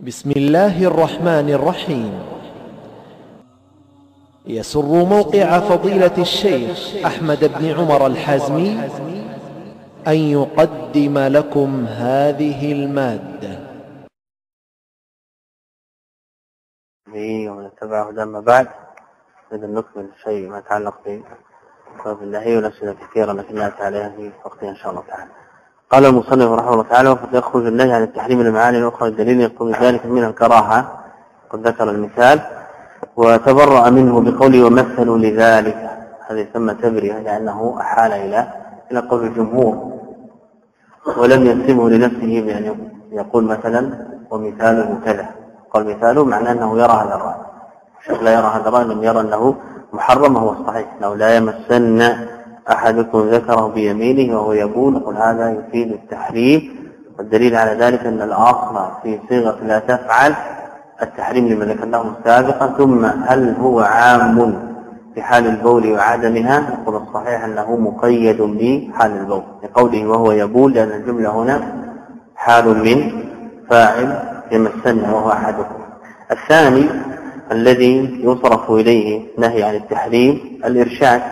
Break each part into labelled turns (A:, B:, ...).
A: بسم الله الرحمن الرحيم. يسر موقع فضيلة الشيخ أحمد بن عمر الحازمي أن يقدم لكم هذه المادة.
B: به ومن أما بعد. إذا نكمل شيء ما يتعلق بباب النهي والأسئلة كثيرة لكن نأتي عليها في وقتها إن شاء الله تعالى. قال المصنف رحمه الله تعالى وقد يخرج النهي عن التحريم المعاني الأخرى الدليل يقتضي ذلك من الكراهة. قد ذكر المثال. وتبرأ منه بقوله ومثلوا لذلك. هذا يسمى تبرئة لأنه أحال إلى إلى قول الجمهور. ولم ينسبه لنفسه بأن يقول مثلا ومثاله كذا. قال مثاله معناه أنه يرى هذا الرأي. الشيخ لا يرى هذا الرأي لم يرى أنه محرم وهو الصحيح أنه لا يمسن أحدكم ذكره بيمينه وهو يقول يقول هذا يفيد التحريم والدليل على ذلك أن الأصل في صيغة لا تفعل التحريم لما ذكرناه سابقا ثم هل هو عام في حال البول وعدمها؟ يقول الصحيح أنه مقيد بحال البول لقوله وهو يبول لأن الجملة هنا حال من فاعل يمسن وهو أحدكم. الثاني الذي يصرف إليه نهي عن التحريم الإرشاد.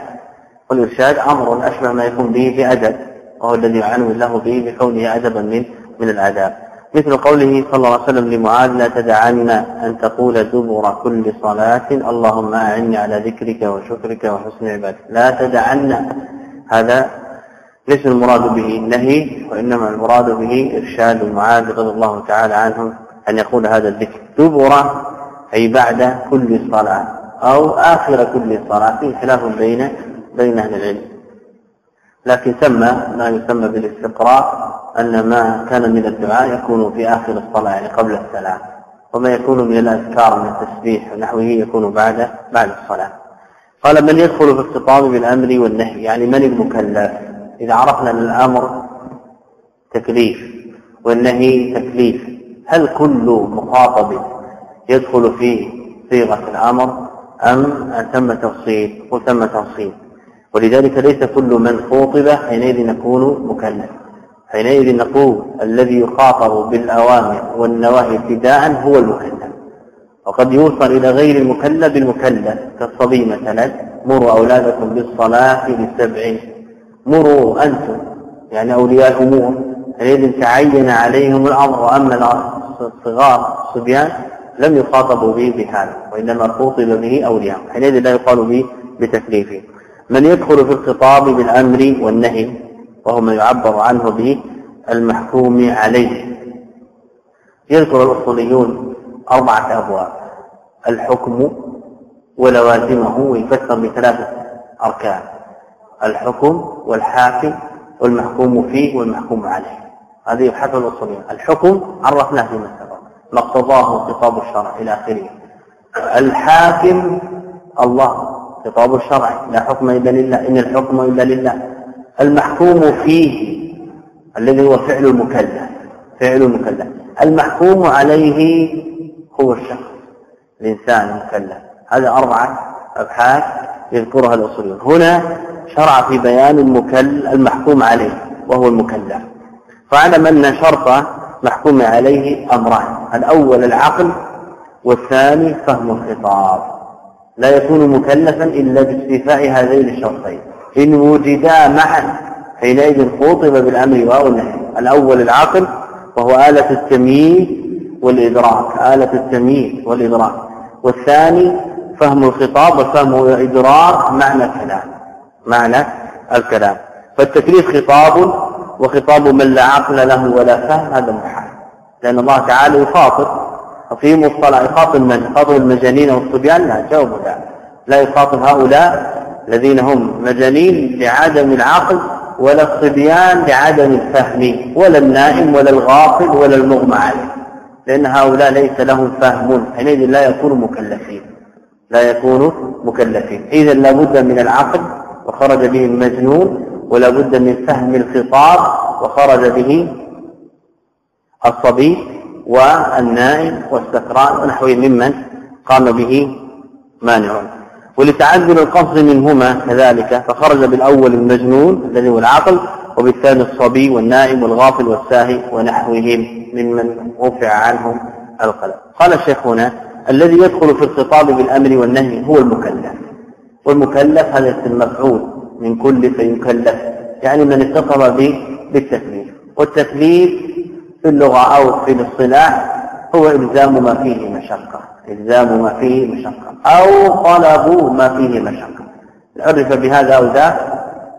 B: والإرشاد أمر أشبه ما يكون به بأدب وهو الذي يعنون الله به بكونه أدبا من من الآداب. مثل قوله صلى الله عليه وسلم لمعاذ لا تدعن أن تقول دبر كل صلاة اللهم أعني على ذكرك وشكرك وحسن عبادك لا تدعن. هذا ليس المراد به النهي وإنما المراد به إرشاد معاذ رضي الله تعالى عنهم أن يقول هذا الذكر. دبر أي بعد كل صلاة أو آخر كل صلاة خلاف بين بين أهل العلم. لكن سمى ما يسمى بالاستقراء أن ما كان من الدعاء يكون في آخر الصلاة يعني قبل السلام. وما يكون من الأذكار من التسبيح ونحوه يكون بعد بعد الصلاة. قال من يدخل في الخطاب بالأمر والنهي يعني من المكلف؟ إذا عرفنا أن الأمر تكليف والنهي تكليف هل كل مخاطب يدخل في صيغة الأمر أم تم تفصيل؟ وتم تفصيل. ولذلك ليس كل من خوطب حينئذ نكون مكلف. حينئذ نقول الذي يخاطب بالأوامر والنواهي ابتداء هو المكلف. وقد يوصل إلى غير المكلف بالمكلف كالصبي مثلا مروا أولادكم بالصلاة للسبع مروا أنتم. يعني أولياء الأمور. حينئذ تعين عليهم الأمر وأما الصغار الصبيان لم يخاطبوا به بهذا وإنما خوطب به أولياء. حينئذ لا يقال به بتكليفه من يدخل في الخطاب بالأمر والنهي وهو ما يعبر عنه به المحكوم عليه. يذكر الأصوليون أربعة أبواب. الحكم ولوازمه ويفسر بثلاثة أركان. الحكم والحاكم والمحكوم فيه والمحكوم عليه. هذه حسب الأصوليون. الحكم عرفناه فيما سبق. ما اقتضاه خطاب الشرع إلى آخره. الحاكم الله. خطاب الشرع لا حكم إلا لله إن الحكم إلا لله. المحكوم فيه الذي هو فعل المكلف فعل المكلف. المحكوم عليه هو الشخص الإنسان المكلف. هذا أربعة أبحاث يذكرها الأصوليون. هنا شرع في بيان المكل المحكوم عليه وهو المكلف. فاعلم أن شرط محكوم عليه أمران الأول العقل والثاني فهم الخطاب. لا يكون مكلفا إلا باستيفاء هذين الشرطين. إن وجدا معا حينئذ خوطب بالأمر واو النهي الأول العقل وهو آلة التمييز والإدراك. آلة التمييز والإدراك. والثاني فهم الخطاب وفهم إدراك معنى الكلام. معنى الكلام. فالتكليف خطاب وخطاب من لا عقل له ولا فهم هذا محال. لأن الله تعالى يخاطب في مصطلح يخاطب من؟ يخاطب المجانين والصبيان؟ لا جاوب لا. لا يخاطب هؤلاء الذين هم مجانين لعدم العقل ولا الصبيان لعدم الفهم ولا النائم ولا الغافل ولا المغمى عليه. لأن هؤلاء ليس لهم فهم حينئذ لا يكونوا مكلفين. لا يكونوا مكلفين. إذا لابد من العقل وخرج به المجنون ولا بد من فهم الخطاب وخرج به الصبي. والنائم والسكران ونحوه ممن قام به مانع ولتعذر القصد منهما كذلك فخرج بالأول المجنون الذي هو العقل وبالثاني الصبي والنائم والغافل والساهي ونحوهم ممن رفع عنهم القلم. قال الشيخ هنا الذي يدخل في الخطاب بالأمر والنهي هو المكلف. والمكلف هذا اسم مفعول من كل فيكلف يعني من اتصل بالتكليف. والتكليف في اللغة أو في الاصطلاح هو إلزام ما فيه مشقة إلزام ما فيه مشقة أو طلب ما فيه مشقة. عرف بهذا أو ذاك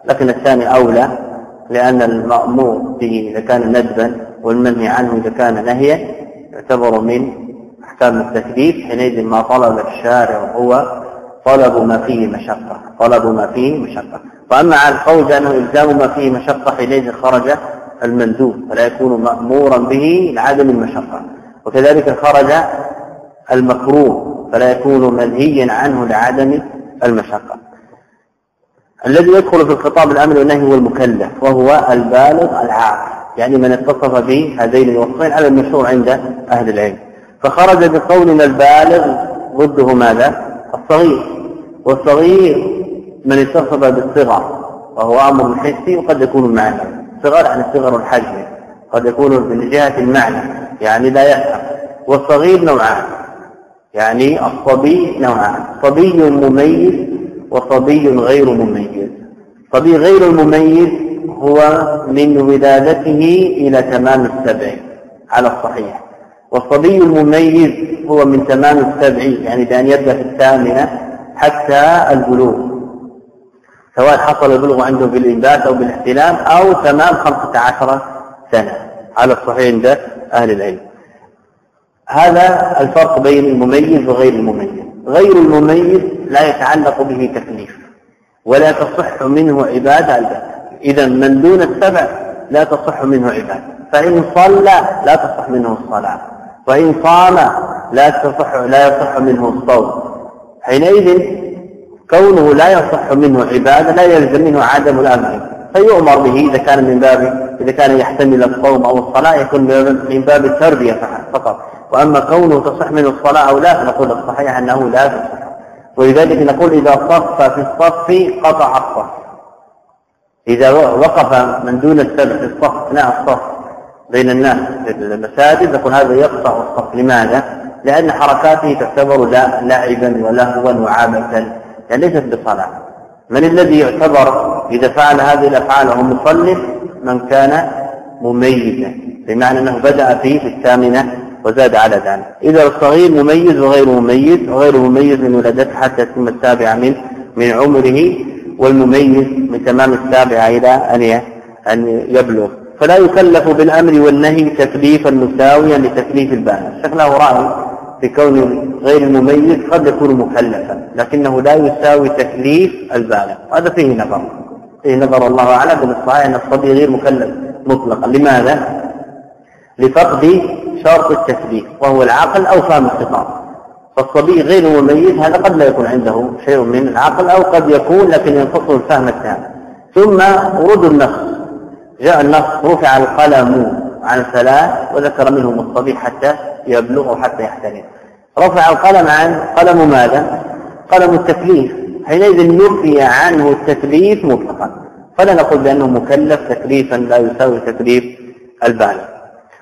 B: لكن الثاني أولى لأن المأمور به إذا كان ندبا والمنهي عنه إذا كان نهيا يعتبر من أحكام التكليف حينئذ ما طلب الشارع هو طلب ما فيه مشقة طلب ما فيه مشقة. وأما على القول بأنه إلزام ما فيه مشقة حينئذ خرج المندوب فلا يكون مأمورا به لعدم المشقة. وكذلك خرج المكروه فلا يكون منهيا عنه لعدم المشقة. الذي يدخل في الخطاب الامر والنهي هو المكلف وهو البالغ العاقل يعني من اتصف بهذين الوصفين على المشهور عند أهل العلم. فخرج بقولنا البالغ ضده ماذا؟ الصغير. والصغير من اتصف بالصغر وهو أمر حسي وقد يكون معنى صغر عن صغر الحجم قد يكون من جهه المعنى يعني لا يفهم. والصغير نوعان. يعني الصبي نوعان. صبي مميز وصبي غير مميز. صبي غير المميز هو من ولادته إلى تمام السبع على الصحيح. والصبي المميز هو من تمام السبع يعني بأن يبدأ في الثامنة حتى البلوغ. سواء حصل البلوغ عنده بالإنبات أو بالاحتلام أو تمام خمسة عشر سنة. على الصحيح عند أهل العلم. هذا الفرق بين المميز وغير المميز. غير المميز لا يتعلق به تكليف ولا تصح منه عبادة. البتة إذا من دون السبع لا تصح منه عبادة. فإن صلى لا تصح منه الصلاة. وإن صام لا تصح لا يصح منه الصوم. حينئذ كونه لا يصح منه عبادة لا يلزم منه عدم الأمر. فيؤمر به إذا كان من باب إذا كان يحتمل الصوم أو الصلاة يكون من باب التربية فقط وأما كونه تصح منه الصلاة أو لا فنقول الصحيح أنه لا تصح. ولذلك نقول إذا صف في الصف قطع الصف. إذا وقف من دون السبع في الصف أثناء الصف بين الناس في المساجد نقول هذا يقطع الصف. لماذا؟ لأن حركاته تعتبر لعبا ولهوا وعابة يعني ليست بصلاة من الذي يعتبر إذا فعل هذه الأفعال وهو مصلي من كان مميزا. بمعنى أنه بدأ فيه في الثامنة وزاد على ذلك. إذا الصغير مميز وغير مميز وغير مميز من ولادته حتى يتم السابعة من من عمره والمميز من تمام السابعة إلى أن أن يبلغ. فلا يكلف بالأمر والنهي تكليفا مساويا لتكليف البالغ شكله رأي في كون غير المميز قد يكون مكلفا لكنه لا يساوي تكليف البالغ. هذا فيه نظر. فيه نظر الله أعلم. بالصحيح أن الصبي غير مكلف مطلقا. لماذا؟ لفقد شرط التثبيت وهو العقل أو فهم الخطاب. فالصبي غير مميز هذا قد لا يكون عنده شيء من العقل أو قد يكون لكن ينقصه الفهم التام. ثم ورود النص. جاء النص رفع القلم عن ثلاث وذكر منهم الصبي حتى يبلغ حتى يحترم. رفع القلم عن قلم ماذا؟ قلم التكليف. حينئذ نفي عنه التكليف مطلقا. فلا نقول بأنه مكلف تكليفا لا يساوي تكليف البالغ.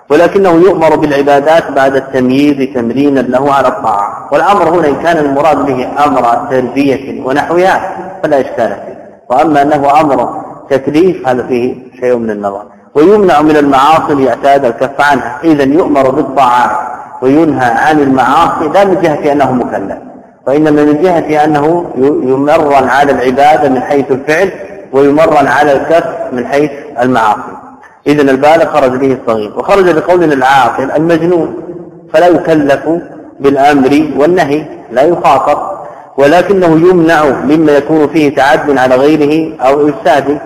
B: ولكنه يؤمر بالعبادات بعد التمييز تمرينا له على الطاعة. والأمر هنا إن كان المراد به أمر تربية ونحوها فلا إشكال فيه. وأما أنه أمر تكليف هذا فيه شيء من النظر. ويمنع من المعاصي ليعتاد الكف عنها. إذا يؤمر بالطاعات وينهى عن المعاصي لا من جهة أنه مكلف وإنما من جهة أنه يمرن على العبادة من حيث الفعل ويمرن على الكف من حيث المعاصي. إذا البالغ خرج به الصغير وخرج بقولنا العاقل المجنون فلا يكلف بالأمر والنهي لا يخاطب ولكنه يمنع مما يكون فيه تعد على غيره أو إفساد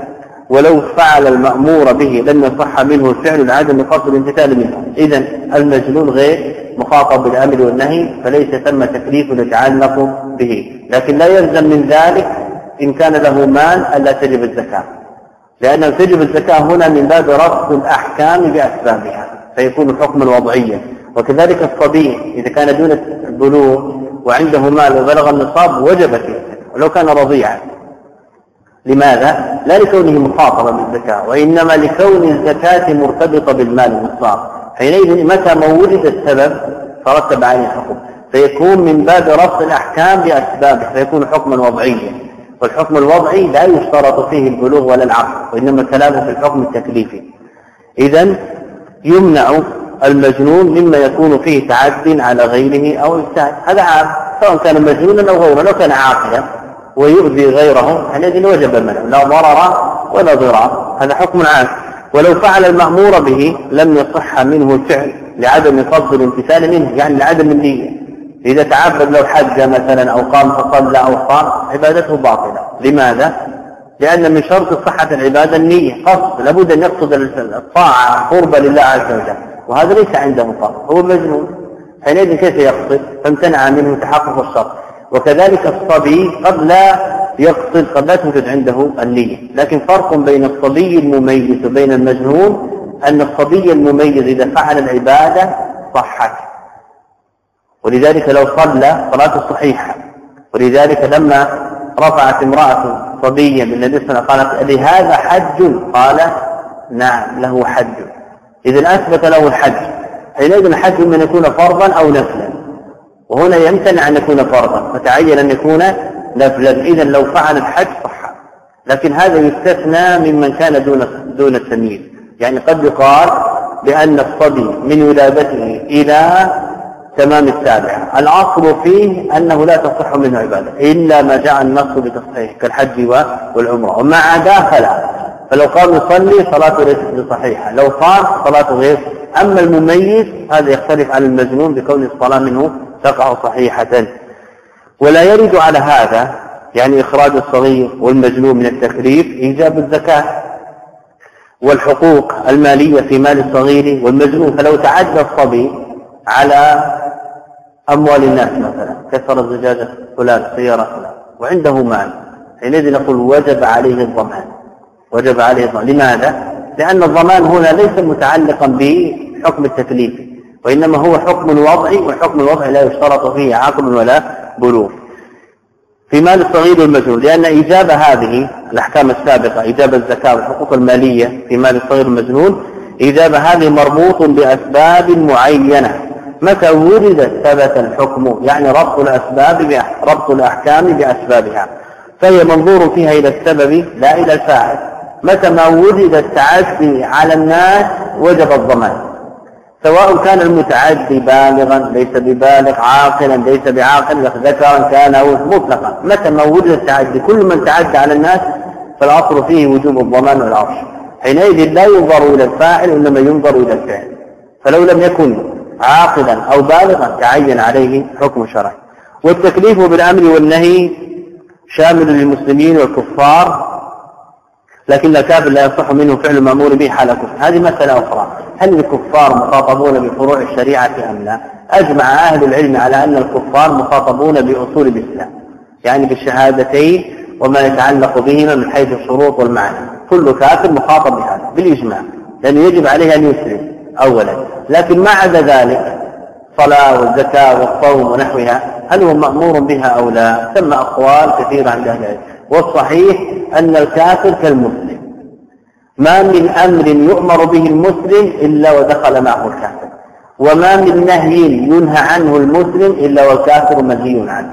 B: ولو فعل المأمور به لم يصح منه الفعل لعدم قصد الامتثال منه. إذا المجنون غير مخاطب بالأمر والنهي فليس ثم تكليف يتعلق به. لكن لا يلزم من ذلك إن كان له مال ألا تجب الزكاة. لأنه تجب الزكاة هنا من باب رفض الأحكام بأسبابها فيكون حكما وضعيا. وكذلك الصبي إذا كان دون البلوغ وعنده مال وبلغ النصاب وجبت ولو كان رضيعا. لماذا؟ لا لكونه مخاطبا بالزكاة وإنما لكون الزكاة مرتبطة بالمال والنصاب حينئذ متى ما وجد السبب تترتب عليه حكم فيكون من باب رفض الأحكام بأسبابه فيكون حكما وضعيا. والحكم الوضعي لا يشترط فيه البلوغ ولا العقل وإنما كلامه في الحكم التكليفي. إذا يمنع المجنون مما يكون فيه تعد على غيره أو إفساد هذا عام سواء كان مجنونا أو غيره لو كان عاقلا. ويؤذي غيره حينئذ وجب المنع لا ضرر ولا ضرار هذا حكم عام. ولو فعل المأمور به لم يصح منه الفعل لعدم قصد الامتثال منه يعني لعدم النية. إذا تعبد لو حج مثلا أو قام فصلى أو صام عبادته باطلة. لماذا؟ لأن من شرط صحة العبادة النية قصد لابد أن يقصد الطاعة قربة لله عز وجل. وهذا ليس عنده قصد هو مجنون. حينئذ كيف يقصد؟ فامتنع منه تحقق الشرط. وكذلك الصبي قد لا يقصد قد لا توجد عنده النية. لكن فرق بين الصبي المميز وبين المجنون أن الصبي المميز إذا فعل العبادة صحت. ولذلك لو صلى صلاة صحيحة. ولذلك لما رفعت امرأة صبيا بالنبي صلى الله عليه وسلم قالت لهذا حج؟ قال نعم له حج. إذا أثبت له الحج. حينئذ الحج إما أن يكون فرضا أو نفلا. وهنا يمتنع أن يكون فرضا. فتعين أن يكون نفلا. إذا لو فعل الحج صح. لكن هذا يستثنى ممن كان دون دون التمييز. يعني قد يقال بأن الصبي من ولادته إلى تمام السابعة. الأصل فيه أنه لا تصح منه عبادة إلا ما جاء النص بتصحيح كالحج والعمرة. وما عدا فلا فلو قام يصلي صلاته ليست بصحيحة. لو صام صلاته غير. أما المميز هذا يختلف عن المجنون بكون الصلاة منه تقع صحيحة. ولا يرد على هذا يعني إخراج الصغير والمجنون من التكليف إيجاب الزكاة. والحقوق المالية في مال الصغير والمجنون فلو تعدى الصبي على أموال الناس مثلا كسر الزجاجة فلان سيارة فلان وعنده مال حينئذ نقول وجب عليه الضمان. وجب عليه الضمان. لماذا؟ لأن الضمان هنا ليس متعلقا بحكم التكليف. وإنما هو حكم وضعي والحكم الوضعي لا يشترط فيه عقل ولا بلوغ. في مال الصغير والمجنون لأن إيجاب هذه الأحكام السابقة إيجاب الزكاة والحقوق المالية في مال الصغير والمجنون إيجاب هذه مربوط بأسباب معينة. متى وردت ثبت الحكم؟ يعني ربط الأسباب ربط الأحكام بأسبابها. فهي منظور فيها إلى السبب لا إلى الفاعل. متى ما وجد التعدي على الناس وجب الضمان. سواء كان المتعدي بالغا ليس ببالغ عاقلا ليس بعاقل ذكرا كان أو مطلقا. متى ما وجد التعدي؟ كل من تعدى على الناس فالأصل فيه وجوب الضمان والعرش. حينئذ لا ينظر إلى الفاعل إنما ينظر إلى الفعل. فلو لم يكن عاقلا أو بالغا تعين عليه حكم شرعي. والتكليف بالأمر والنهي شامل للمسلمين والكفار. لكن الكافر لا يصح منه فعل المامور به حال كفر هذه مسألة أخرى. هل الكفار مخاطبون بفروع الشريعة أم لا؟ أجمع أهل العلم على أن الكفار مخاطبون بأصول الإسلام يعني بالشهادتين وما يتعلق بهما من حيث الشروط والمعنى كل كافر مخاطب بهذا بالإجماع لأنه يجب عليه أن يسلم أولا. لكن ما عدا ذلك الصلاة والزكاة والصوم ونحوها هل هو مأمور بها أو لا؟ ثم أقوال كثيرة عند أهل العلم. والصحيح أن الكافر كالمسلم. ما من أمر يؤمر به المسلم إلا ودخل معه الكافر. وما من نهي ينهى عنه المسلم إلا والكافر منهي عنه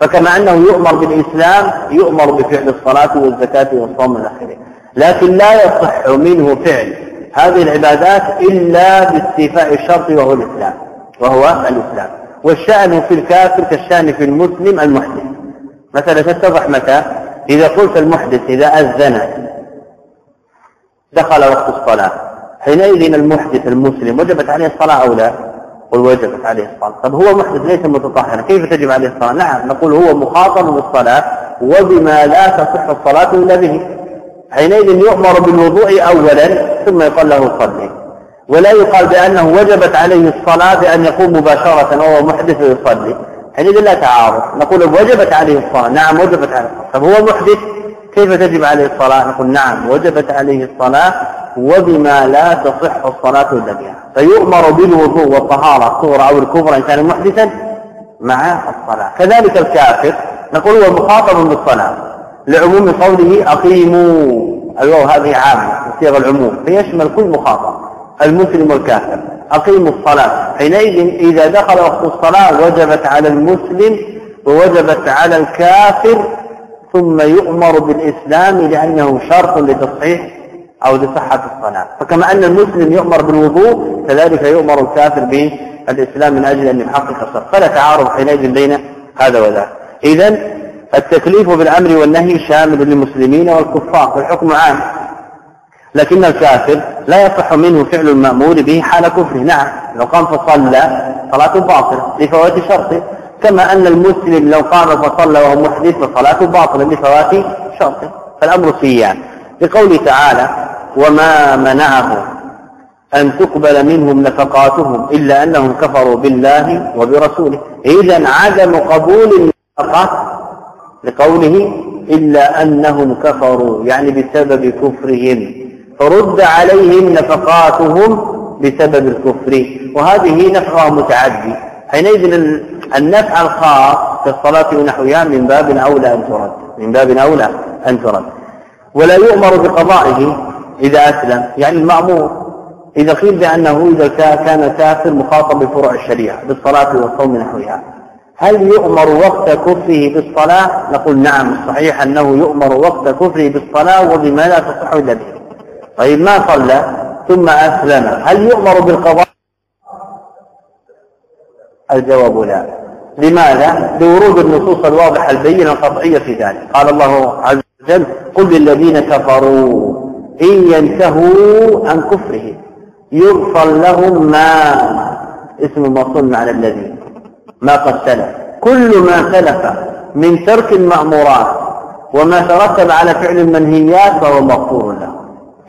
B: فكما أنه يؤمر بالإسلام يؤمر بفعل الصلاة والزكاة والصوم والآخرة. لكن لا يصح منه فعل هذه العبادات إلا باستيفاء الشرط وهو الإسلام وهو الإسلام. والشأن في الكافر كالشأن في المسلم المحدث مثلا تتضح متى؟ إذا قلت المحدث إذا أذن دخل وقت الصلاة حينئذ المحدث المسلم وجبت عليه الصلاة أو لا؟ قل وجبت عليه الصلاة. طب هو محدث ليس متطهرا كيف تجب عليه الصلاة؟ نعم نقول هو مخاطب بالصلاة وبما لا تصح الصلاة إلا به. حينئذ يؤمر بالوضوء أولا ثم يقال له صلي. ولا يقال بأنه وجبت عليه الصلاة بأن يقوم مباشرة وهو محدث ويصلي حينئذ لا تعارض. نقول وجبت عليه الصلاة. نعم وجبت عليه الصلاة. طب هو محدث؟ كيف تجب عليه الصلاة؟ نقول نعم وجبت عليه الصلاة وبما لا تصح الصلاة إلا بها فيؤمر بالوضوء والطهارة الصغرى أو الكبرى إن كان محدثا مع الصلاة. كذلك الكافر نقول هو مخاطب بالصلاة. لعموم قوله أقيموا. الواو هذه عامة صيغ العموم. فيشمل كل مخاطب المسلم والكافر. أقيموا الصلاة. حينئذ إذا دخل وقت الصلاة وجبت على المسلم ووجبت على الكافر ثم يؤمر بالإسلام لأنه شرط لتصحيح أو لصحة الصلاة. فكما أن المسلم يؤمر بالوضوء كذلك يؤمر الكافر بالإسلام من أجل أن يحقق الشرط فلا تعارض حينئذ بين هذا وذاك. إذا التكليف بالأمر والنهي شامل للمسلمين والكفار. والحكم عام. لكن الكافر لا يصح منه فعل المأمور به حال كفره. نعم لو قام فصلى صلاة باطلة لفوات شرطه كما أن المسلم لو قام فصلى وهو محدث فصلاته باطلة لفوات شرطه فالأمر سيان لقوله تعالى وما منعهم أن تقبل منهم نفقاتهم إلا أنهم كفروا بالله وبرسوله. إذا عدم قبول النفقات لقوله إلا أنهم كفروا يعني بسبب كفرهم. فرد عليهم نفقاتهم بسبب الكفر. وهذه نفعها متعدي. حينئذ النفع الخاص في الصلاة ونحوها من باب أولى أن ترد. من باب أولى أن ترد. ولا يؤمر بقضائه إذا أسلم. يعني المأمور إذا قيل بأنه إذا كان كافر مخاطب بفروع الشريعة بالصلاة والصوم نحوها هل يؤمر وقت كفره بالصلاة؟ نقول نعم الصحيح أنه يؤمر وقت كفره بالصلاة وبما لا تصح إلا به. طيب ما صلى؟ ثم أسلم. هل يؤمر بالقضاء؟ الجواب لا. لماذا؟ لورود النصوص الواضحة البينة القطعية في ذلك. قال الله عز وجل قل للذين كفروا إن ينتهوا عن كفرهم يغفر لهم ما اسم موصول على الذين ما قد سلف. كل ما سلف من ترك المأمورات وما ترتب على فعل المنهيات فهو مغفور له.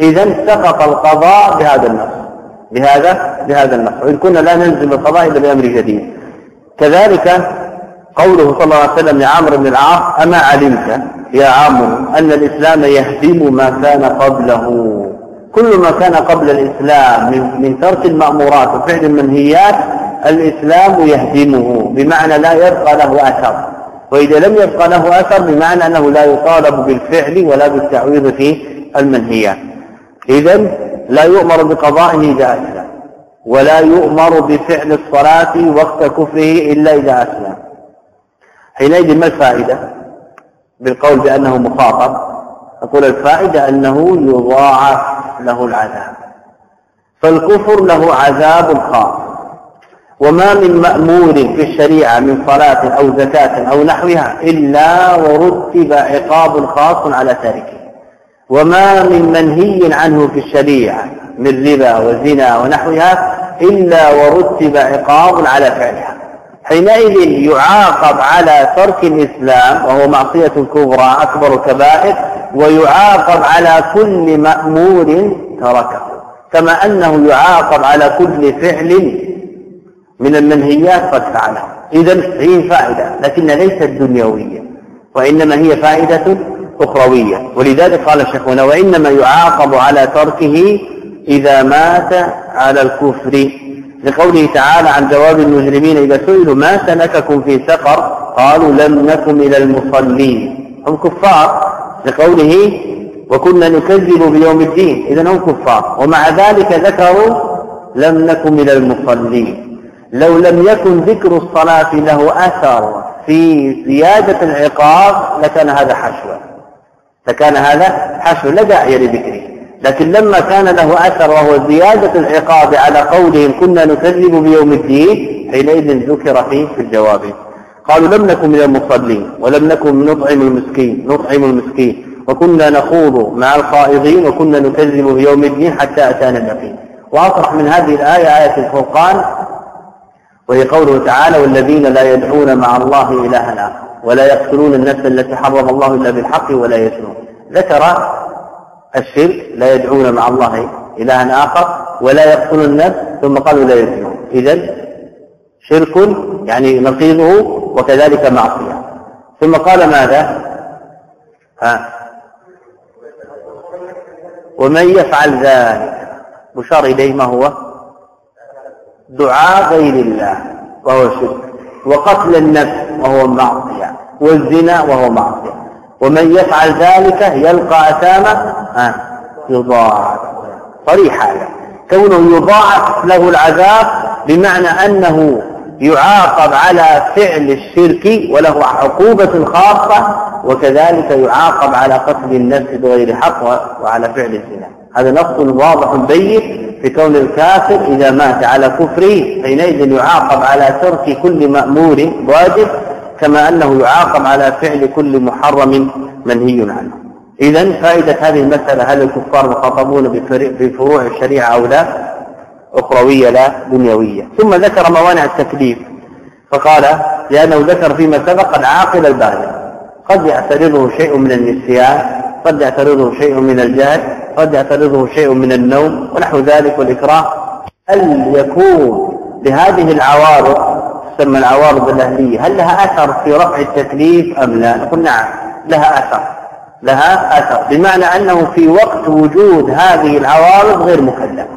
B: إذا سقط القضاء بهذا النص. بهذا بهذا النص. وإن كنا لا ننزل القضاء إلا بأمر جديد. كذلك قوله صلى الله عليه وسلم لعمرو بن العاص أما علمت يا عمرو أن الإسلام يهدم ما كان قبله? كل ما كان قبل الإسلام من, من ترك المأمورات وفعل المنهيات الإسلام يهدمه بمعنى لا يبقى له أثر. وإذا لم يبقى له أثر بمعنى أنه لا يطالب بالفعل ولا بالتعويض في المنهيات. إذا لا يؤمر بقضائه إذا أسلم ولا يؤمر بفعل الصلاة وقت كفره إلا إذا أسلم. حينئذ ما الفائدة؟ بالقول بأنه مخاطب أقول الفائدة أنه يضاعف له العذاب. فالكفر له عذاب خاص. وما من مأمور في الشريعة من صلاة أو زكاة أو نحوها إلا ورتب عقاب خاص على تاركه. وما من منهي عنه في الشريعة من ربا وزنا ونحوها إلا ورتب عقاب على فعلها. حينئذ يعاقب على ترك الإسلام وهو معصية كبرى أكبر كبائر ويعاقب على كل مأمور تركه. كما أنه يعاقب على كل فعل من المنهيات قد فعله. إذا هي فائدة لكن ليست دنيوية وإنما هي فائدة أخروية. ولذلك قال الشيخ وإنما يعاقب على تركه إذا مات على الكفر. لقوله تعالى عن جواب المجرمين إذا سئلوا ما سلككم في سقر؟ قالوا لم نكن من المصلين. هم كفار لقوله وكنا نكذب بيوم الدين. إذا هم كفار. ومع ذلك ذكروا لم نكن من المصلين. لو لم يكن ذكر الصلاة له أثر في زيادة العقاب لكان هذا حشوا لكان هذا حشو لا داعي لذكره لكن لما كان له أثر وهو زيادة العقاب على قولهم كنا نكذب بيوم الدين حينئذ ذكر فيه في الجواب. قالوا لم نكن من المصلين ولم نكن نطعم المسكين نطعم المسكين. وكنا نخوض مع الخائضين وكنا نكذب بيوم الدين حتى أتانا اليقين. وأصرح من هذه الآية آية الفرقان وهي قوله تعالى والذين لا يدعون مع الله إلها آخر ولا يقتلون النفس التي حرم الله إلا بالحق ولا يزنون ذكر الشرك لا يدعون مع الله إلها آخر ولا يقتلون النفس ثم قالوا لا يزنون إذا شرك يعني نقيضه وكذلك معصية. ثم قال ماذا؟ ها؟ ومن يفعل ذلك مشار إليه ما هو؟ دعاء غير الله وهو شرك وقتل النفس وهو معصية والزنا وهو معصية ومن يفعل ذلك يلقى أثاما يضاعف. صريح هذا. كونه يضاعف له العذاب بمعنى أنه يعاقب على فعل الشرك وله عقوبة خاصة وكذلك يعاقب على قتل النفس بغير حق وعلى فعل الزنا. هذا نص واضح بين في كون الكافر إذا مات على كفره حينئذ يعاقب على ترك كل مأمور واجب كما أنه يعاقب على فعل كل محرم منهي عنه. إذا فائدة هذه المسألة هل الكفار مخاطبون بفروع الشريعة أو لا؟ أخروية لا دنيوية. ثم ذكر موانع التكليف فقال لأنه ذكر فيما سبق العاقل البالغ. قد يعترضه شيء من النسيان قد يعترضه شيء من الجهل قد يعترضه شيء من النوم ونحو ذلك والإكراه هل يكون لهذه العوارض تسمى العوارض الأهلية هل لها أثر في رفع التكليف أم لا؟ نقول نعم لها أثر لها أثر بمعنى أنه في وقت وجود هذه العوارض غير مكلف.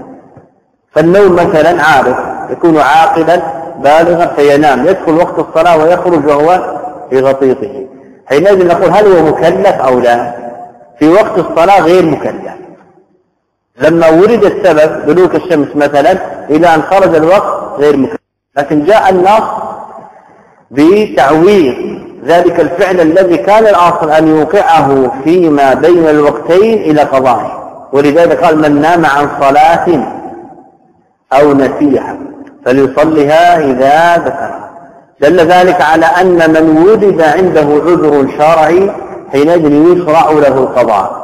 B: فالنوم مثلا عارف يكون عاقلا بالغا فينام يدخل وقت الصلاة ويخرج وهو في غطيطه. حينئذ نقول هل هو مكلف أو لا؟ في وقت الصلاة غير مكلف. لما ورد السبب دلوك الشمس مثلا إلى أن خرج الوقت غير مكلف. لكن جاء النص بتعويض ذلك الفعل الذي كان الأصل أن يوقعه فيما بين الوقتين إلى قضائه. ولذلك قال من نام عن صلاة أو نسيها فليصلها إذا ذكرها دل ذلك على أن من وجد عنده عذر شرعي حينئذ يشرع له القضاء.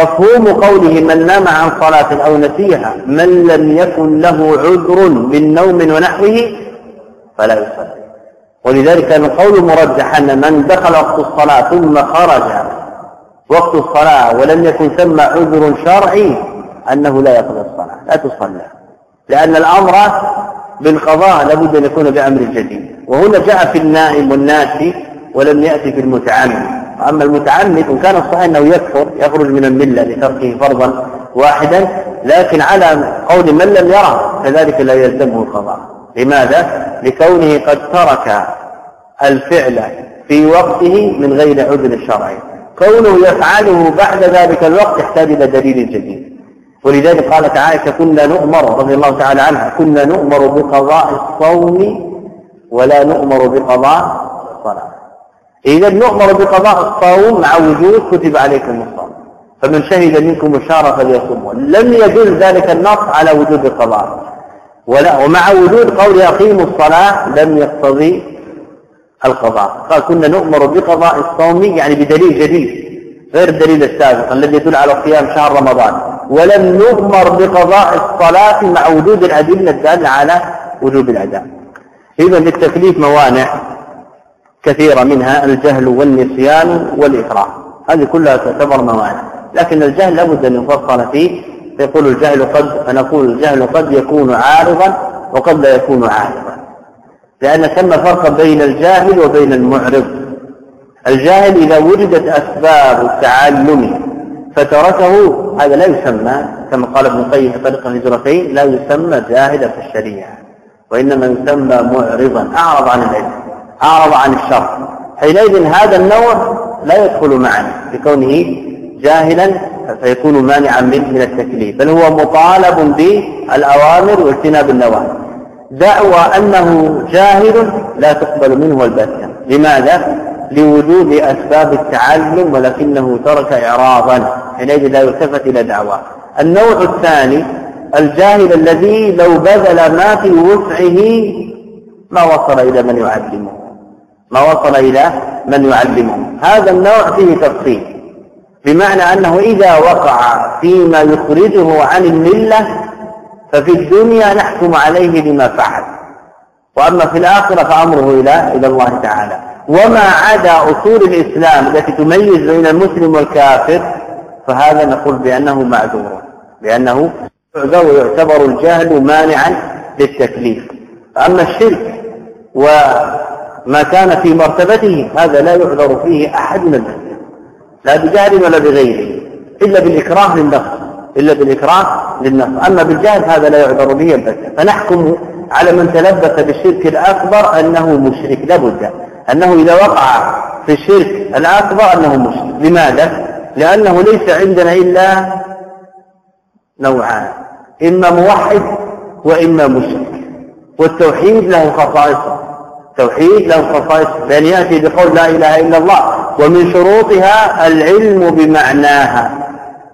B: مفهوم قوله من نام عن صلاة أو نسيها من لم يكن له عذر من نوم ونحوه فلا يصلي. ولذلك القول مرجح أن من دخل وقت الصلاة ثم خرج وقت الصلاة ولم يكن ثم عذر شرعي أنه لا يقضي الصلاة لا تصلى. لأن الأمر بالقضاء لابد أن يكون بأمر جديد. وهنا جاء في النائم والناسي ولم يأتي في المتعمد. أما المتعمد إن كان الصحيح أنه يكفر يخرج من الملة لتركه فرضا واحدا لكن على قول من لم يره كذلك لا يلزمه القضاء. لماذا؟ لكونه قد ترك الفعل في وقته من غير عذر شرعي. كونه يفعله بعد ذلك الوقت يحتاج إلى دليل جديد. ولذلك قالت عائشة كنا نؤمر رضي الله تعالى عنها كنا نؤمر بقضاء الصوم ولا نؤمر بقضاء الصلاة. إذا نؤمر بقضاء الصوم مع وجود كتب عليكم الصوم. فمن شهد منكم الشهر فليصوم لم يدل ذلك النص على وجود القضاء. ولا ومع وجود قول أقيموا الصلاة لم يقتضي القضاء. قال كنا نؤمر بقضاء الصوم يعني بدليل جديد غير الدليل السابق الذي يدل على قيام شهر رمضان. ولم نؤمر بقضاء الصلاة مع وجود الأدلة الدالة على وجوب الأداء. إذا للتكليف موانع. كثيرة منها الجهل والنسيان والإكراه. هذه كلها تعتبر موانع. لكن الجهل لابد أن يفصل فيه. يقول الجهل قد فنقول الجهل قد يكون عارضا وقد لا يكون عارضا. لأن ثم فرق بين الجاهل وبين المعرض. الجاهل إذا وجدت أسباب التعلم فتركه هذا لا يسمى كما قال ابن القيم في طريق الهجرتين لا يسمى جاهلا في الشريعة وإنما يسمى معرضا. أعرض عن العلم. أعرض عن الشر. حينئذ هذا النوع لا يدخل معنا بكونه جاهلا فيكون مانعا منه من التكليف بل هو مطالب بالأوامر واجتناب النواهي. دعوى أنه جاهل لا تقبل منه البتة. لماذا؟ لوجود أسباب التعلم ولكنه ترك إعراضا. حينئذ لا يلتفت إلى دعواه النوع الثاني الجاهل الذي لو بذل ما في وسعه ما وصل إلى من يعلمه. ما وصل إلى من يعلمه. هذا النوع فيه تفصيل بمعنى أنه إذا وقع فيما يخرجه عن الملة ففي الدنيا نحكم عليه بما فعل. وأما في الآخرة فأمره إلى إلى الله تعالى. وما عدا أصول الإسلام التي تميز بين المسلم والكافر فهذا نقول بأنه معذور بأنه يعذر ويعتبر الجهل مانعا للتكليف. أما الشرك وما كان في مرتبته هذا لا يعذر فيه أحد من الناس. لا بجهل ولا بغيره إلا بالإكراه للنفس إلا بالإكراه للنفس. أما بالجهل هذا لا يعذر به البتة فنحكم على من تلبس بالشرك الأكبر أنه مشرك لابد أنه إذا وقع في الشرك الأكبر أنه مشرك. لماذا؟ لأنه ليس عندنا إلا نوعان إما موحد وإما مشرك. والتوحيد له خصائص توحيد له خصائص بأن يأتي بقول لا إله إلا الله ومن شروطها العلم بمعناها.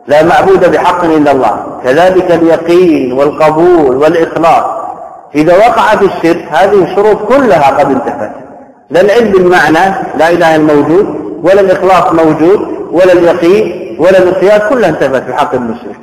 B: لا معبود بحق إلا الله. كذلك اليقين والقبول والإخلاص. إذا وقع في الشرك هذه الشروط كلها قد انتفت. لا العلم بالمعنى لا إله الموجود ولا الإخلاص موجود ولا اليقين ولا الانقياد كلها انتفت في حق المشرك.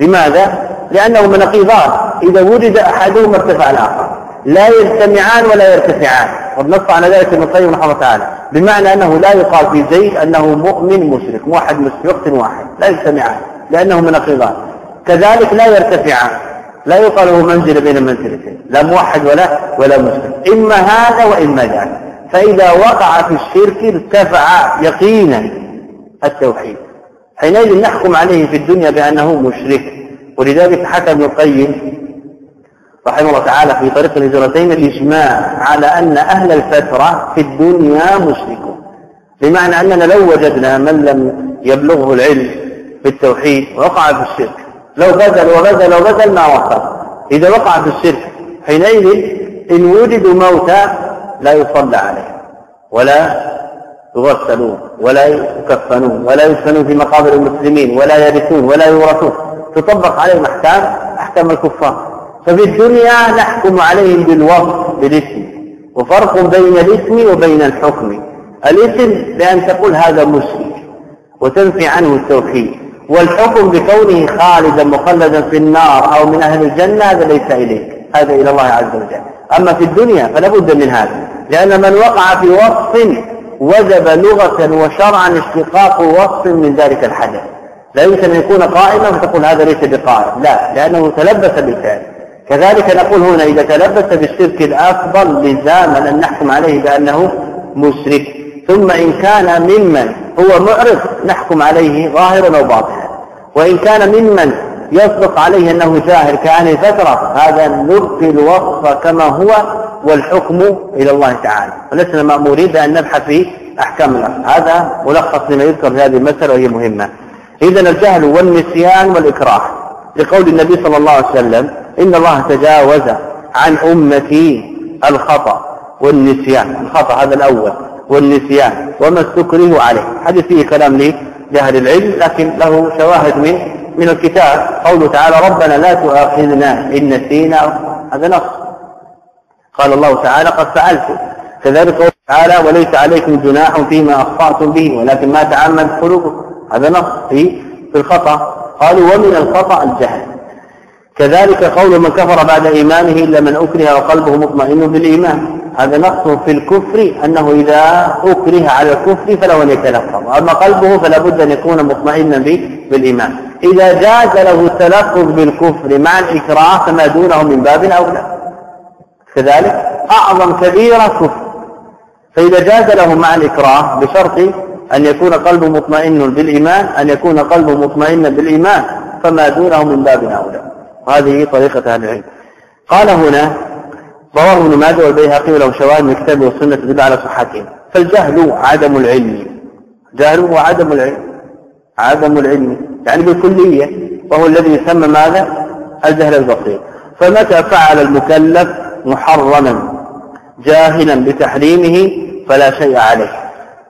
B: لماذا؟ لأنه من نقيضان إذا وجد أحدهما ارتفع الآخر. لا يجتمعان ولا يرتفعان. قد نص على ذلك ابن القيم رحمه الله تعالى بمعنى أنه لا يقال في زيد أنه مؤمن مشرك موحد مسلم وقت واحد لا يجتمعان لأنه من نقيضان كذلك لا يرتفعان لا يقال هو منزل بين المنزلتين لا موحد ولا ولا مسلم إما هذا وإما ذاك. فإذا وقع في الشرك ارتفع يقينا التوحيد. حينئذ نحكم عليه في الدنيا بأنه مشرك. ولذلك ابن القيم رحمه الله تعالى في طريق الهجرتين الإجماع على أن أهل الفترة في الدنيا مشركون. بمعنى أننا لو وجدنا من لم يبلغه العلم في التوحيد وقع في الشرك لو بذل وبذل وبذل ما وصل إذا وقع في الشرك حينئذ إن وجدوا موتى لا يصلى عليه ولا يغسلون ولا يكفنون ولا يدفنون في مقابر المسلمين ولا يرثون ولا يورثون. تطبق عليهم احكام أحكام الكفار. ففي الدنيا نحكم عليهم بالوصف بالاسم. وفرق بين الاسم وبين الحكم. الاسم بأن تقول هذا مشرك وتنفي عنه التوحيد. والحكم بكونه خالدا مخلدا في النار أو من أهل الجنة هذا ليس إليك هذا إلى الله عز وجل. أما في الدنيا فلا بد من هذا لأن من وقع في وصف وجب لغة وشرعا اشتقاق وصف من ذلك الحدث. لا يمكن أن يكون قائما فتقول هذا ليس بقائم. لا لأنه تلبس بالفعل. كذلك نقول هنا إذا تلبس بالشرك الأكبر لزاما أن نحكم عليه بأنه مشرك. ثم إن كان ممن هو معرض نحكم عليه ظاهرا أو باطنا. وإن كان ممن يصدق عليه أنه جاهل كأهل الفترة هذا نبقي الوصف كما هو والحكم إلى الله تعالى. ولسنا مأمورين بأن نبحث في أحكام الأصل هذا ملخص لما يذكر في هذه المسألة وهي مهمة. إذا الجهل والنسيان والإكراه. لقول النبي صلى الله عليه وسلم إن الله تجاوز عن أمتي الخطأ والنسيان. الخطأ هذا الأول. والنسيان. وما استكره عليه. حديث فيه كلام لي لأهل العلم لكن له شواهد من من الكتاب. قوله تعالى ربنا لا تؤاخذنا إن نسينا. هذا نص. قال الله تعالى قد فعلت. كذلك قوله تعالى وليس عليكم جناح فيما أخطأتم به ولكن ما تعمد قلوبكم. هذا نص في في الخطأ. قالوا ومن الخطأ الجهل. كذلك قول من كفر بعد إيمانه إلا من أكره وقلبه مطمئن بالإيمان. هذا نص في الكفر أنه إذا أكره على الكفر فله أن يتلفظ أما قلبه فلا بد أن يكون مطمئنا بالإيمان. إذا جاز له التلفظ بالكفر مع الإكراه فما دونه من باب أولى. كذلك أعظم كبيرة كفر فإذا جاز له مع الإكراه بشرط أن يكون قلبه مطمئن بالإيمان أن يكون قلبه مطمئنا بالإيمان فما دونه من باب أولى. وهذه طريقة أهل العلم. قال هنا رواه ابن ماجه والبيهقي وله شواهد من الكتاب والسنة تدل على صحته فالجهل عدم العلم. جهل هو عدم العلم. عدم العلم. يعني بالكلية وهو الذي يسمى ماذا؟ الجهل البسيط. فمتى فعل المكلف محرما جاهلا بتحريمه فلا شيء عليه.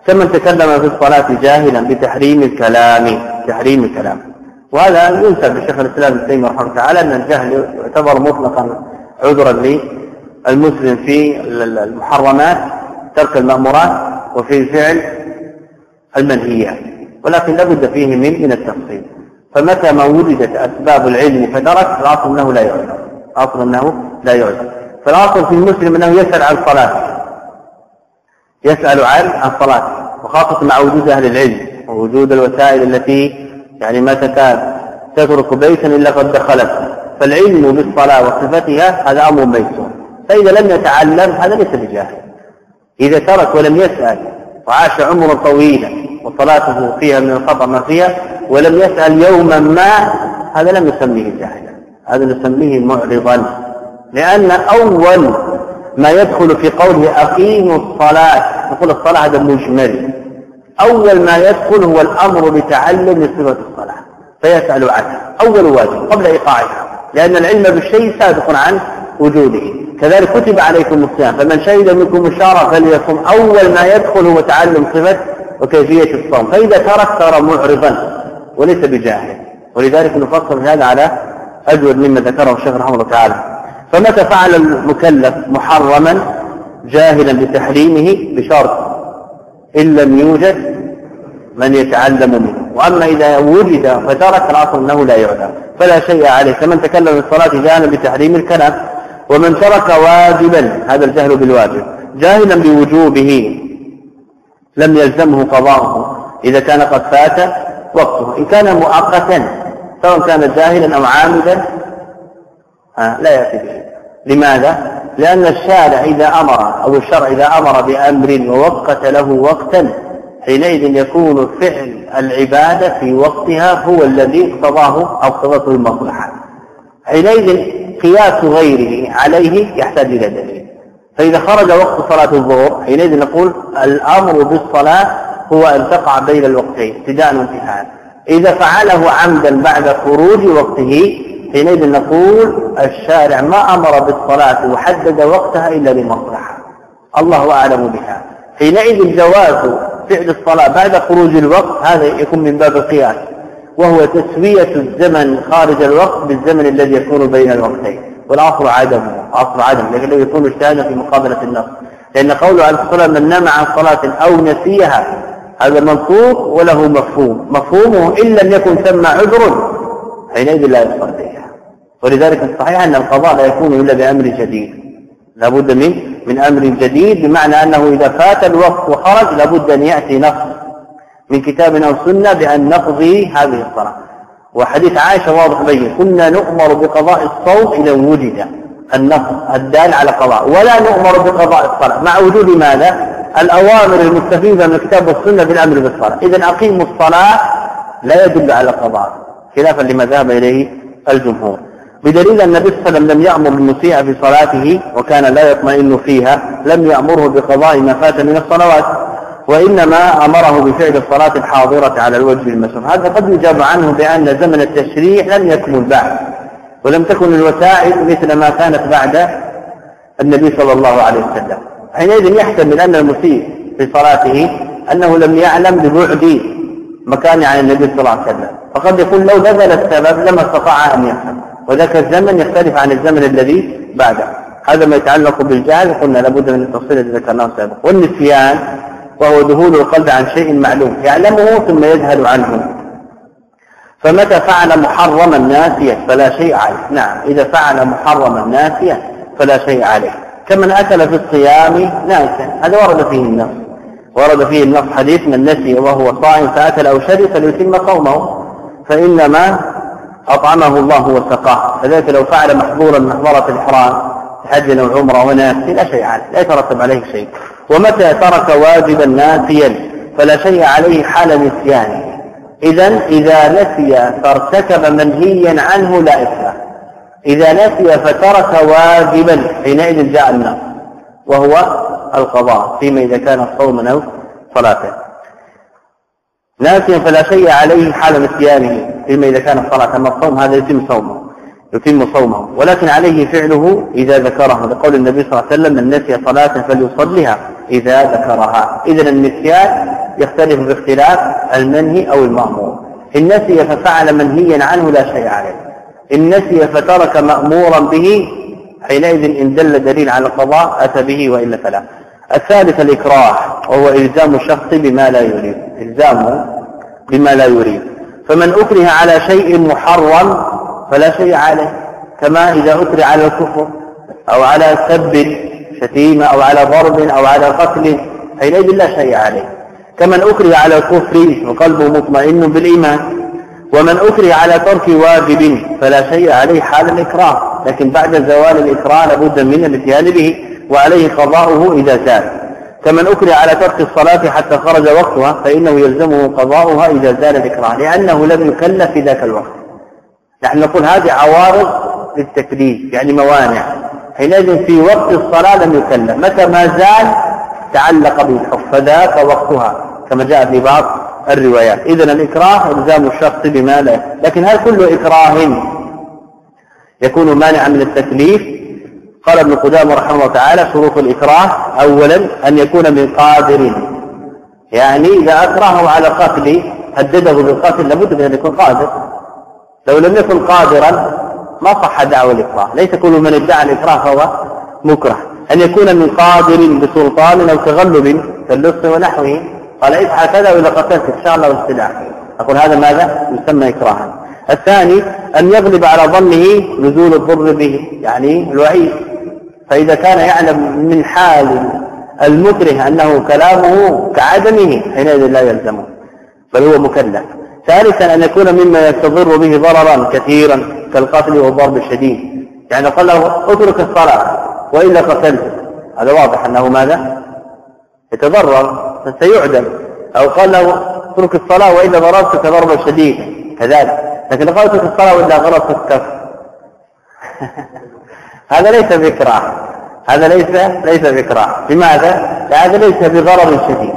B: كمن تكلم في الصلاة جاهلا بتحريم الكلام تحريم الكلام. وهذا ينسب لشيخ الإسلام ابن تيمية رحمه الله تعالى أن الجهل يعتبر مطلقا عذرا للمسلم في المحرمات ترك المأمورات وفي فعل المنهيات ولكن لابد فيه من من التفصيل. فمتى ما وجدت أسباب العلم فترك الاصل أنه لا يعذر. الأصل أنه لا يعذر. فالأصل في المسلم أنه يسأل عن الصلاة. يسأل عن الصلاة وخاصة مع وجود أهل العلم ووجود الوسائل التي يعني ما تكاد تترك بيتا إلا قد دخلت. فالعلم بالصلاة وصفتها هذا أمر ميسور فإذا لم يتعلم هذا ليس بجاهل. إذا ترك ولم يسأل وعاش عمرا طويلا وصلاته فيها من الخطأ ما فيها ولم يسأل يوما ما هذا لم نسميه جاهلا. هذا نسميه معرضا. لأن أول ما يدخل في قوله أقيموا الصلاة نقول الصلاة هذا مجمل. أول ما يدخل هو الأمر بتعلم صفة الصلاة فيسأل عنها أول واجب قبل إيقاعها لأن العلم بالشيء سابق عن وجوده. كذلك كتب عليكم الصيام فمن شهد منكم الشهر فليصم. أول ما يدخل هو تعلم صفة وكيفية الصوم. فإذا ترك صار معرضا وليس بجاهل. ولذلك نفصل هذا على أجود مما ذكره الشيخ رحمه الله تعالى. فمتى فعل المكلف محرما جاهلا بتحريمه بشرط إن لم يوجد من يتعلم منه. وأما إذا وجد فترك الأصل أنه لا يعلم. فلا شيء عليه كمن تكلم في الصلاة جاهلا بتحريم الكلام. ومن ترك واجبا هذا الجهل بالواجب. جاهلا بوجوبه. لم يلزمه قضاؤه. إذا كان قد فات وقته. إن كان مؤقتا سواء كان جاهلا أو عامدا لا يأتي به. لماذا؟ لأن الشارع إذا أمر أو الشرع إذا أمر بأمر ووقت له وقتا حينئذ يكون فعل العبادة في وقتها هو الذي اقتضاه أو اقتضته المصلحة. حينئذ قياس غيره عليه يحتاج إلى دليل. فإذا خرج وقت صلاة الظهر حينئذ نقول الأمر بالصلاة هو أن تقع بين الوقتين ابتداء وانتهاء. إذا فعله عمدا بعد خروج وقته حينئذ نقول الشارع ما أمر بالصلاة وحدد وقتها إلا لمصلحة الله أعلم بها. حينئذ جواز فعل الصلاة بعد خروج الوقت هذا يكون من باب القياس. وهو تسوية الزمن خارج الوقت بالزمن الذي يكون بين الوقتين. والأصل عدمه أصل عدم لكنه يكون اجتهادا في مقابلة النص. لأن قوله عليه الصلاة من نام عن صلاة أو نسيها هذا منطوق وله مفهوم. مفهومه إن لم يكن ثم عذر حينئذ لا يصليها ولذلك الصحيح أن القضاء لا يكون إلا بأمر جديد. لابد من من أمر جديد بمعنى أنه إذا فات الوقت وخرج لابد أن يأتي نص من كتاب أو سنة بأن نقضي هذه الصلاة. وحديث عائشة واضح بين كنا نؤمر بقضاء الصوم إذا وجد النص الدال على قضاء ولا نؤمر بقضاء الصلاة. مع وجود ماذا؟ الأوامر المستفيدة من الكتاب والسنة بالأمر بالصلاة. إذا أقيموا الصلاة لا يدل على قضاء خلافا لما ذهب إليه الجمهور. بدليل أن النبي صلى الله عليه وسلم لم يأمر المسيء في صلاته وكان لا يطمئن فيها لم يأمره بقضاء ما فات من الصلوات وإنما أمره بفعل الصلاة الحاضرة على الوجه المسلم هذا قد يجاب عنه بأن زمن التشريع لم يكمل بعد ولم تكن الوسائل مثل ما كانت بعد النبي صلى الله عليه وسلم. حينئذ يحتمل أن المسيء في صلاته أنه لم يعلم ببعد مكان عن النبي صلى الله عليه وسلم. فقد يكون لو بذل السبب لما استطاع أن يفهم. وذاك الزمن يختلف عن الزمن الذي بعده. هذا ما يتعلق بالجهل. قلنا لابد من التفصيل الذي ذكرناه سابقا. والنسيان وهو ذهول القلب عن شيء معلوم. يعلمه ثم يذهل عنه. فمتى فعل محرما ناسيا فلا شيء عليه. نعم إذا فعل محرما ناسيا فلا شيء عليه. كمن أكل في الصيام ناسيا. هذا ورد فيه النص. ورد فيه النص حديث من نسي وهو صائم فأكل أو شرب فليتم صومه فإنما أطعمه الله وسقاه كذلك لو فعل محظورا محظورة الإحرام حج أو عمرة وناسي لا شيء عليه لا يترتب عليه شيء. ومتى ترك واجبا ناسيا فلا شيء عليه حال نسيانه. إذا إذا نسي فارتكب منهيا عنه لا إثم. إذا نسي فترك واجبا حينئذ جاء النار وهو القضاء فيما إذا كان صوما أو صلاة ناسيا فلا شيء عليه حال نسيانه فيما إذا كان الصلاة أما الصوم هذا يتم صومه يتم صومه. ولكن عليه فعله إذا ذكرها لقول النبي صلى الله عليه وسلم من نسي صلاة فليصلها إذا ذكرها. إذا النسيان يختلف باختلاف المنهي أو المأمور. إن نسي ففعل منهيا عنه لا شيء عليه. إن نسي فترك مأمورا به حينئذ إن دل دليل على القضاء أتى به وإلا فلا. الثالث الإكراه وهو إلزام الشخص بما لا يريد إلزامه بما لا يريد. فمن أكره على شيء محرم فلا شيء عليه كما إذا أكره على الكفر أو على سب شتيمة أو على ضرب أو على قتل حينئذ لا شيء عليه. كمن أكره على الكفر وقلبه مطمئن بالإيمان ومن أكره على ترك واجب فلا شيء عليه حال الإكراه. لكن بعد زوال الإكراه لابد من الاتيان به. وعليه قضاؤه إذا زال كمن أكره على ترك الصلاة حتى خرج وقتها فإنه يلزمه قضاؤها إذا زال الإكراه لأنه لم يكلف في ذاك الوقت. نحن نقول هذه عوارض للتكليف يعني موانع. حينئذ في وقت الصلاة لم يكلف. متى ما زال تعلق به الحكم فذاك وقتها كما جاء في بعض الروايات. إذن الإكراه إلزام الشخص بما لا لكن هل كل إكراه يكون مانعا من التكليف؟ قال ابن قدامة رحمه الله تعالى شروط الإكراه أولا أن يكون من قادر. يعني إذا أكرهه على قتل هدده بالقتل لابد من أن يكون قادر. لو لم يكن قادرا ما صح دعوى الإكراه. ليس كل من ادعى الإكراه فهو مكره. أن يكون من قادر بسلطان أو تغلب كاللص ونحوه. قال افعل كذا وإذا قتلت إن شاء الله والسلاح أقول هذا ماذا؟ يسمى إكراها. الثاني أن يغلب على ظنه نزول الضر به يعني الوعيد. فإذا كان يعلم من حال المكره أنه كلامه كعدمه حينئذ لا يلزمه بل هو مكلف. ثالثا أن يكون مما يستضر به ضررا كثيرا كالقتل والضرب الشديد. يعني قال له اترك الصلاة وإلا قتلت. هذا واضح أنه ماذا؟ يتضرر فسيعدم. أو قال له اترك الصلاة وإلا ضربتك ضربا شديدا كذلك. لكن لو اترك الصلاة وإلا ضربتك كف هذا ليس بإكراه هذا ليس ليس بإكراه لماذا؟ هذا ليس بضرر شديد.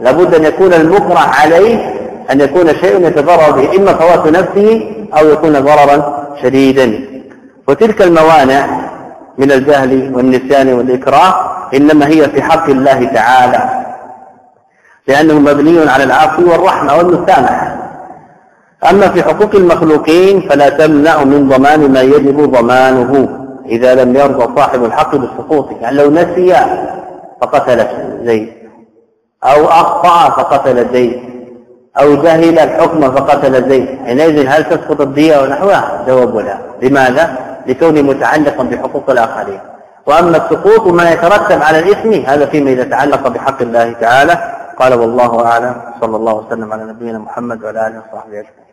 B: لابد أن يكون المكره عليه أن يكون شيء يتضرر به إما فوات نفسه أو يكون ضررا شديدا. وتلك الموانع من الجهل والنسيان والإكراه إنما هي في حق الله تعالى. لأنه مبني على العفو والرحمة والمسامحة. أما في حقوق المخلوقين فلا تمنع من ضمان ما يجب ضمانه. إذا لم يرضى صاحب الحق بسقوطه يعني لو نسي فقتل زيد أو أخطأ فقتل زيد أو جهل الحكم فقتل زيد. حينئذ هل تسقط الدية ونحوها جواب لا. لماذا؟ لكونه متعلقا بحقوق الآخرين. وأما السقوط ما يترتب على الإثم هذا فيما إذا تعلق بحق الله تعالى. قال والله أعلم. صلى الله وسلم على نبينا محمد وعلى آله وصحبه أجمعين.